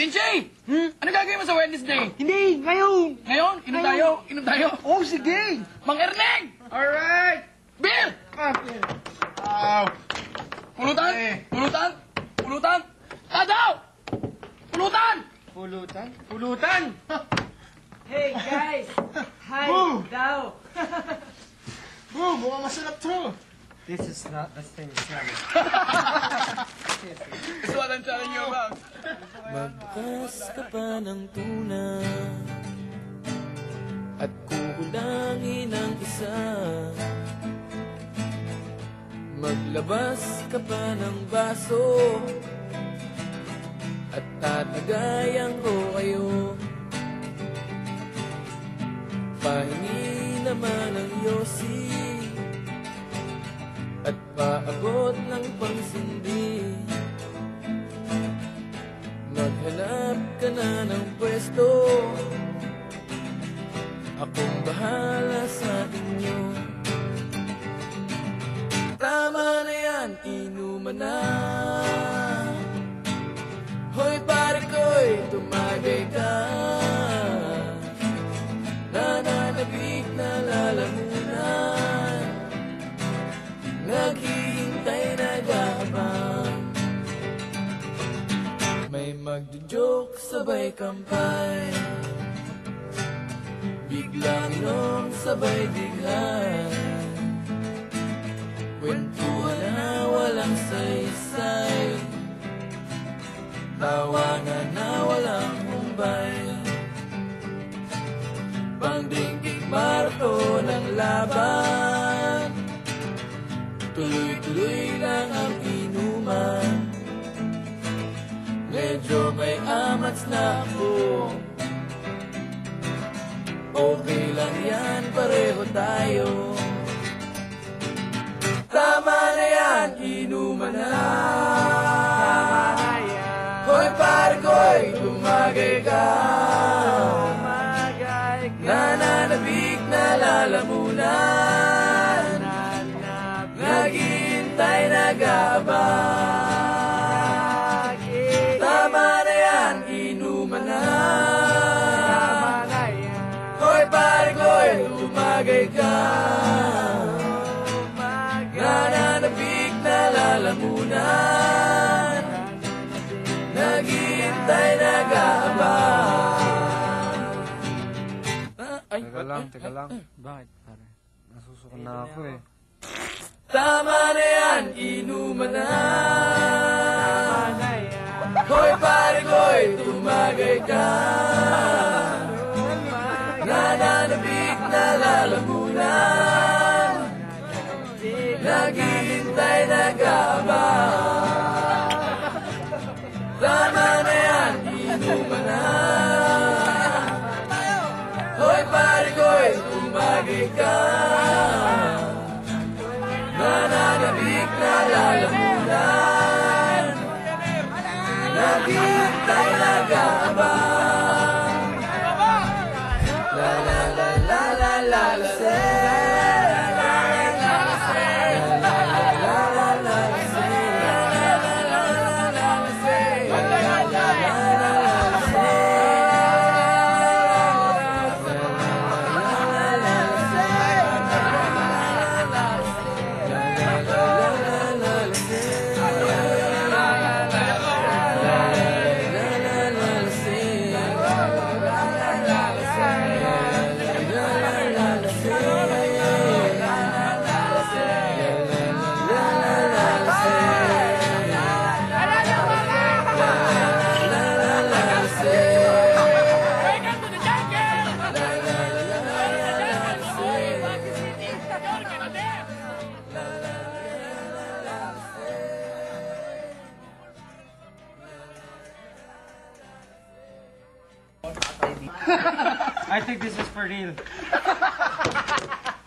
Vinci! Ano gagawin mo sa Wednesday? Hindi, ngayon! Ngayon, inom tayo, inom tayo. Oh, sige! Mang Erneng! Alright! Beer! Ah, Pulutan! Pulutan! Pulutan! Tadaw! Pulutan! Pulutan? Pulutan! Hey guys! Hi Boom! daw! Bro, mukhang masarap to! This is not the same challenge. Gusto ko ng challenge nyo ba? Magkas ka pa ng tuna At kukulangin ang isa Maglabas ka pa ng baso At tatagayan ko kayo Pahingi naman ang yosi At paabot ng pangsindi Maghanap ka na ng pwesto. Akong bahala sa inyo. Tama na yan, inuman na magjo-joke sabay kampay. Biglang inom sabay dighan Kwentuhan na walang saysay. Tawanan na walang humbay. Pang-drinking marathon ang laban ako Okay lang yan, pareho tayo. Tama na yan, inuman na. Hoy pare ko'y tumagay ka. Nananabik na lalamunan Naghihintay nag-aabang Nananabik na lalamunan Naghihintay nag-aabang Ah, Ay, Teka lang, teka lang. Bakit pare? Nasusukan na ako eh. Tama na yan, inuman na Hoy pare ko'y tumagay ka Nananabik na lalamunan ka Nananabik na lalamunan Naghihintay nag-aabang I think this is for real.